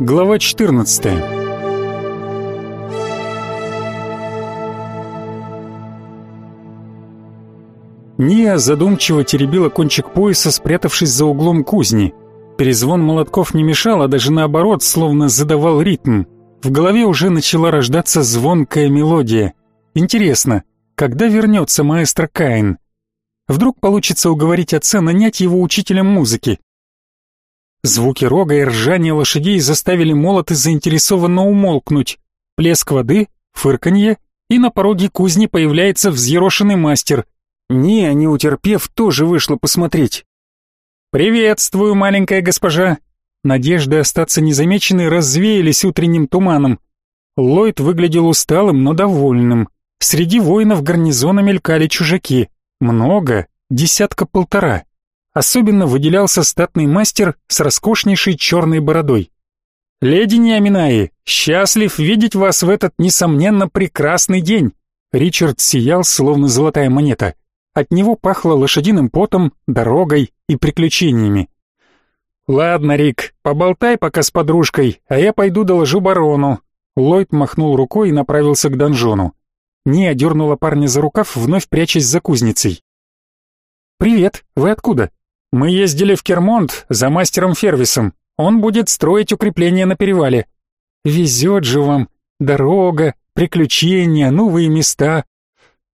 Глава 14 Ния задумчиво теребила кончик пояса, спрятавшись за углом кузни. Перезвон молотков не мешал, а даже наоборот, словно задавал ритм. В голове уже начала рождаться звонкая мелодия. Интересно, когда вернется маэстро Каин? Вдруг получится уговорить отца нанять его учителем музыки? Звуки рога и ржания лошадей заставили молоты заинтересованно умолкнуть. Плеск воды, фырканье, и на пороге кузни появляется взъерошенный мастер. Не, не утерпев, тоже вышла посмотреть. «Приветствую, маленькая госпожа!» Надежды остаться незамеченной развеялись утренним туманом. Ллойд выглядел усталым, но довольным. Среди воинов гарнизона мелькали чужаки. Много, десятка-полтора. Особенно выделялся статный мастер с роскошнейшей черной бородой. «Леди Неаминаи, счастлив видеть вас в этот, несомненно, прекрасный день!» Ричард сиял, словно золотая монета. От него пахло лошадиным потом, дорогой и приключениями. «Ладно, Рик, поболтай пока с подружкой, а я пойду доложу барону». Ллойд махнул рукой и направился к донжону. Не дернула парня за рукав, вновь прячась за кузницей. «Привет, вы откуда?» Мы ездили в Кермонт за мастером Фервисом. Он будет строить укрепление на перевале. Везет же вам. Дорога, приключения, новые места.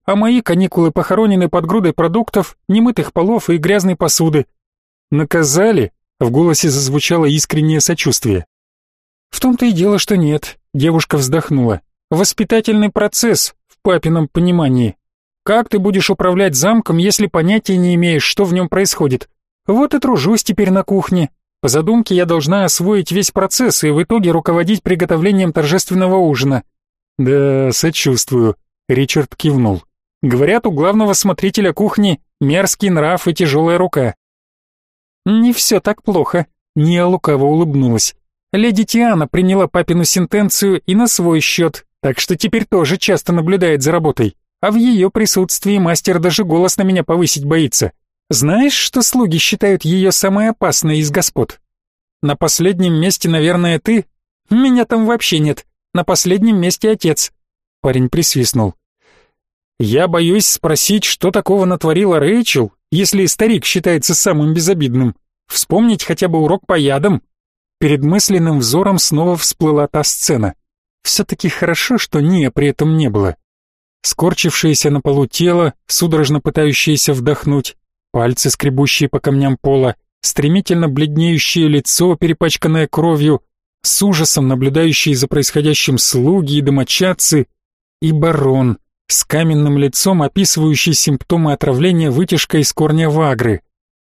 А мои каникулы похоронены под грудой продуктов, немытых полов и грязной посуды. Наказали? В голосе зазвучало искреннее сочувствие. В том-то и дело, что нет. Девушка вздохнула. Воспитательный процесс, в папином понимании. Как ты будешь управлять замком, если понятия не имеешь, что в нем происходит? Вот и тружусь теперь на кухне. По задумке я должна освоить весь процесс и в итоге руководить приготовлением торжественного ужина. Да, сочувствую, Ричард кивнул. Говорят, у главного смотрителя кухни мерзкий нрав и тяжелая рука. Не все так плохо, Ния лукаво улыбнулась. Леди Тиана приняла папину сентенцию и на свой счет, так что теперь тоже часто наблюдает за работой. А в ее присутствии мастер даже голос на меня повысить боится. Знаешь, что слуги считают ее самой опасной из господ? На последнем месте, наверное, ты? Меня там вообще нет. На последнем месте отец. Парень присвистнул. Я боюсь спросить, что такого натворила Рэйчел, если старик считается самым безобидным. Вспомнить хотя бы урок по ядам. Перед мысленным взором снова всплыла та сцена. Все-таки хорошо, что Ния при этом не было. Скорчившееся на полу тело, судорожно пытающееся вдохнуть, пальцы, скребущие по камням пола, стремительно бледнеющее лицо, перепачканное кровью, с ужасом наблюдающие за происходящим слуги и домочадцы, и барон, с каменным лицом, описывающий симптомы отравления вытяжкой из корня вагры.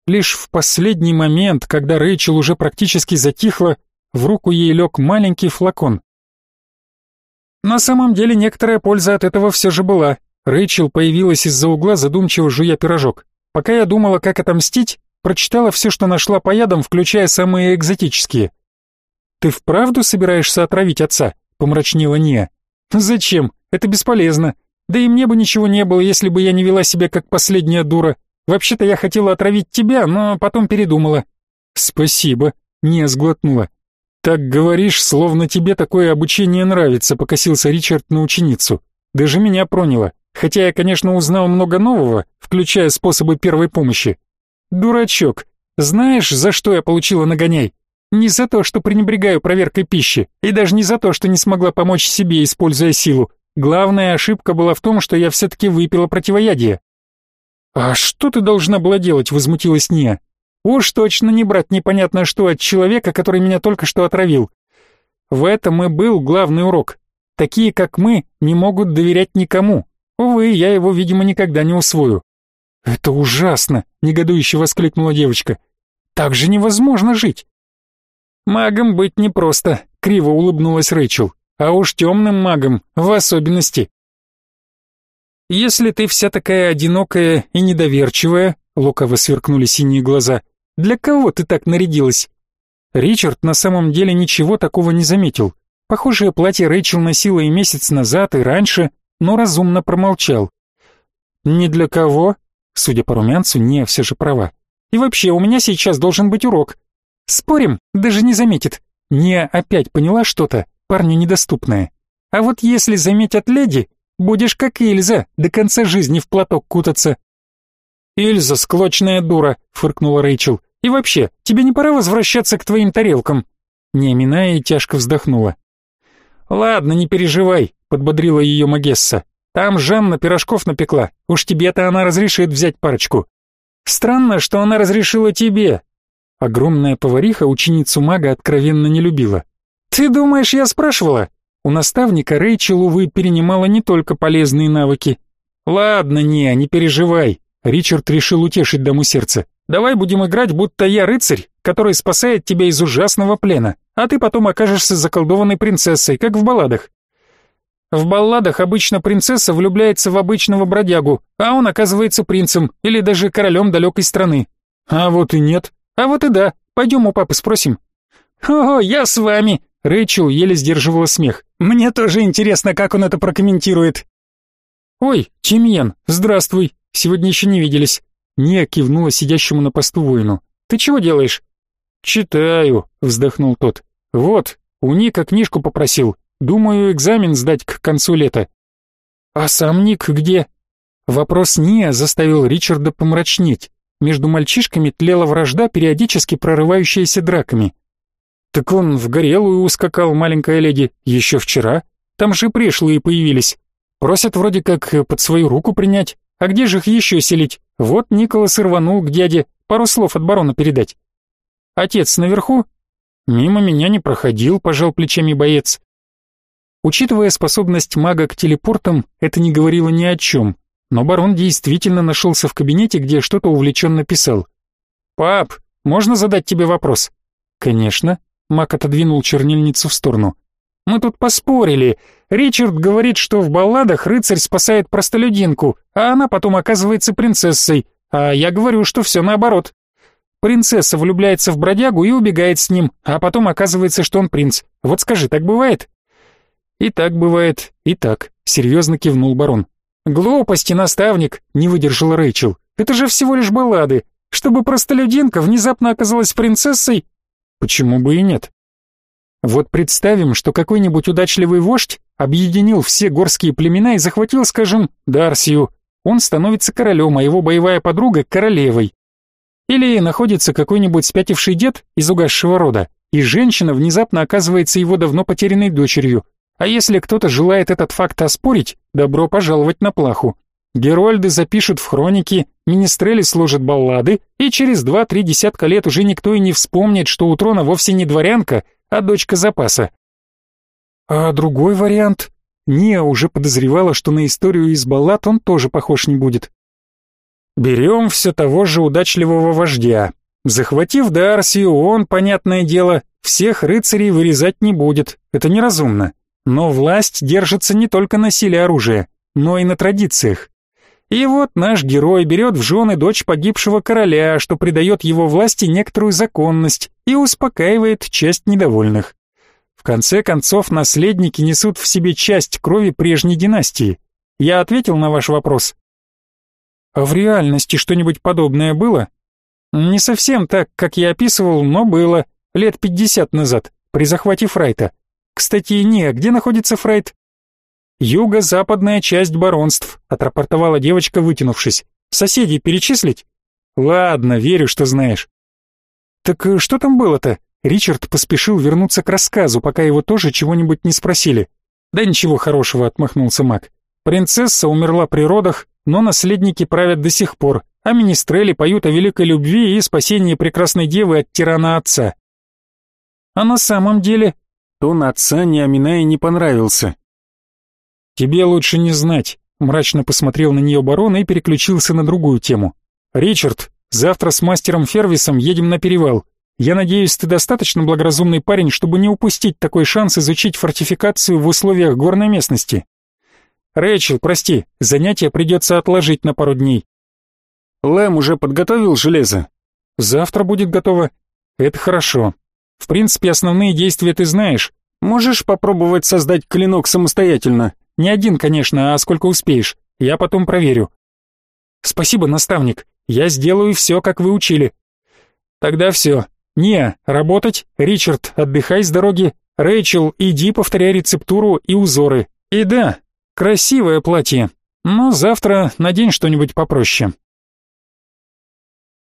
Лишь в последний момент, когда Рэйчел уже практически затихла, в руку ей лег маленький флакон. На самом деле некоторая польза от этого все же была. Рэйчел появилась из-за угла, задумчиво жуя пирожок. Пока я думала, как отомстить, прочитала все, что нашла по ядам, включая самые экзотические. «Ты вправду собираешься отравить отца?» — помрачнела Ния. «Зачем? Это бесполезно. Да и мне бы ничего не было, если бы я не вела себя как последняя дура. Вообще-то я хотела отравить тебя, но потом передумала». «Спасибо», — Ния сглотнула. «Так говоришь, словно тебе такое обучение нравится», — покосился Ричард на ученицу. «Даже меня проняло. Хотя я, конечно, узнал много нового, включая способы первой помощи. Дурачок, знаешь, за что я получила нагоняй? Не за то, что пренебрегаю проверкой пищи, и даже не за то, что не смогла помочь себе, используя силу. Главная ошибка была в том, что я все-таки выпила противоядие. «А что ты должна была делать?» — возмутилась Ния. «Уж точно не брать непонятно что от человека, который меня только что отравил. В этом и был главный урок. Такие, как мы, не могут доверять никому, Увы, я его, видимо, никогда не усвою. Это ужасно, негодующе воскликнула девочка. Так же невозможно жить. Магом быть непросто, криво улыбнулась Рэйчел. А уж темным магом в особенности. Если ты вся такая одинокая и недоверчивая, лукаво сверкнули синие глаза, для кого ты так нарядилась? Ричард на самом деле ничего такого не заметил. Похожее платье Рэйчел носила и месяц назад, и раньше, но разумно промолчал. «Ни для кого?» Судя по румянцу, не, все же права. «И вообще, у меня сейчас должен быть урок. Спорим, даже не заметит. Не опять поняла что-то, парню недоступное. А вот если заметят леди, будешь как Ильза, до конца жизни в платок кутаться. Ильза, склочная дура, фыркнула Рэйчел. И вообще, тебе не пора возвращаться к твоим тарелкам? Неминая тяжко вздохнула. Ладно, не переживай, подбодрила ее Магесса. Там Жанна пирожков напекла. Уж тебе-то она разрешит взять парочку. Странно, что она разрешила тебе. Огромная повариха ученицу мага откровенно не любила. Ты думаешь, я спрашивала? У наставника Рэйчел, увы, перенимала не только полезные навыки. Ладно, не, не переживай. Ричард решил утешить даму сердца. Давай будем играть, будто я рыцарь, который спасает тебя из ужасного плена, а ты потом окажешься заколдованной принцессой, как в балладах. В балладах обычно принцесса влюбляется в обычного бродягу, а он оказывается принцем или даже королем далекой страны. А вот и нет. А вот и да. Пойдем у папы спросим. О, я с вами. Рэйчел еле сдерживала смех. Мне тоже интересно, как он это прокомментирует. Ой, Тимьен, здравствуй. Сегодня еще не виделись. Ния кивнула сидящему на посту воину. Ты чего делаешь? Читаю, вздохнул тот. Вот, у Ника книжку попросил. Думаю, экзамен сдать к концу лета. А сам Ник где? Вопрос Ния заставил Ричарда помрачнеть. Между мальчишками тлела вражда, периодически прорывающаяся драками. Так он в горелую ускакал, маленькая леди, еще вчера. Там же пришлые появились. Просят вроде как под свою руку принять. А где же их еще селить? Вот Николас и рванул к дяде, пару слов от барона передать. Отец наверху? Мимо меня не проходил, пожал плечами боец. Учитывая способность мага к телепортам, это не говорило ни о чем, но барон действительно нашелся в кабинете, где что-то увлеченно писал. «Пап, можно задать тебе вопрос?» «Конечно», — маг отодвинул чернильницу в сторону. «Мы тут поспорили. Ричард говорит, что в балладах рыцарь спасает простолюдинку, а она потом оказывается принцессой, а я говорю, что все наоборот. Принцесса влюбляется в бродягу и убегает с ним, а потом оказывается, что он принц. Вот скажи, так бывает?» «И так бывает, и так», — серьезно кивнул барон. «Глупости, наставник», — не выдержала Рэйчел. «Это же всего лишь баллады. Чтобы простолюдинка внезапно оказалась принцессой...» «Почему бы и нет?» Вот представим, что какой-нибудь удачливый вождь объединил все горские племена и захватил, скажем, Дарсию. Он становится королем, а его боевая подруга — королевой. Или находится какой-нибудь спятивший дед из угасшего рода, и женщина внезапно оказывается его давно потерянной дочерью, а если кто-то желает этот факт оспорить, добро пожаловать на плаху. Герольды запишут в хроники, министрели сложат баллады, и через два-три десятка лет уже никто и не вспомнит, что у трона вовсе не дворянка, а дочка запаса. А другой вариант? Ния уже подозревала, что на историю из баллад он тоже похож не будет. Берем все того же удачливого вождя. Захватив Дарсию, он, понятное дело, всех рыцарей вырезать не будет, это неразумно. Но власть держится не только на силе оружия, но и на традициях. И вот наш герой берет в жены дочь погибшего короля, что придает его власти некоторую законность и успокаивает часть недовольных. В конце концов, наследники несут в себе часть крови прежней династии. Я ответил на ваш вопрос. А в реальности что-нибудь подобное было? Не совсем так, как я описывал, но было, лет пятьдесят назад, при захвате Фрайта. Кстати, не, где находится Фрейд? Юго-западная часть баронств, отрапортовала девочка, вытянувшись. Соседей перечислить? Ладно, верю, что знаешь. Так э, что там было-то? Ричард поспешил вернуться к рассказу, пока его тоже чего-нибудь не спросили. Да ничего хорошего, отмахнулся маг. Принцесса умерла при родах, но наследники правят до сих пор, а министрели поют о великой любви и спасении прекрасной девы от тирана отца. А на самом деле Тон отца Неаминая не понравился. «Тебе лучше не знать», — мрачно посмотрел на нее барон и переключился на другую тему. «Ричард, завтра с мастером Фервисом едем на перевал. Я надеюсь, ты достаточно благоразумный парень, чтобы не упустить такой шанс изучить фортификацию в условиях горной местности. Рэйчел, прости, занятие придется отложить на пару дней. Лэм уже подготовил железо? Завтра будет готово. Это хорошо. В принципе, основные действия ты знаешь. Можешь попробовать создать клинок самостоятельно. Не один, конечно, а сколько успеешь. Я потом проверю. Спасибо, наставник. Я сделаю все, как вы учили. Тогда все. Не, работать. Ричард, отдыхай с дороги. Рэйчел, иди повторяй рецептуру и узоры. И да, красивое платье. Но завтра надень что-нибудь попроще.